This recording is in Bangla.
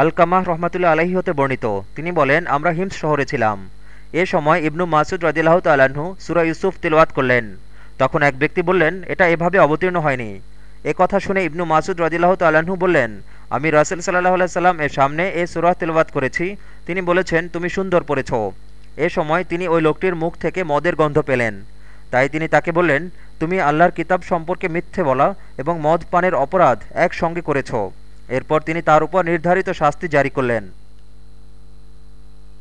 আলকামাহ রহমতুল্লা আলহী হতে বর্ণিত। তিনি বলেন, আমরা হিমস শহরে ছিলাম। এ সময় ইবনু মাসুদ রদিল্লাহ তাল্লাহ্ন সুরা ইউসুফ তিলওয়াত করলেন। তখন এক ব্যক্তি বললেন, এটা এভাবে অবতীর্ণ হয়নি। এ কথা শুনে ইবনু মাসুদ রদিল্লাহ তাল্লাহ্ন বললেন, আমি রাসেল সাল্লাহ সাল্লাম এর সামনে এ সুরাহ তিলওয়াত করেছি। তিনি বলেছেন, তুমি সুন্দর পড়েছ। এ সময় তিনি ওই লোকটির মুখ থেকে মদের গন্ধ পেলেন। তাই তিনি তাকে বললেন, তুমি আল্লাহর কিতাব সম্পর্কে মিথ্যে বলা এবং মদ পানের অপরাধ একসঙ্গে করেছ। এরপর তিনি তার উপর নির্ধারিত শাস্তি জারি করলেন।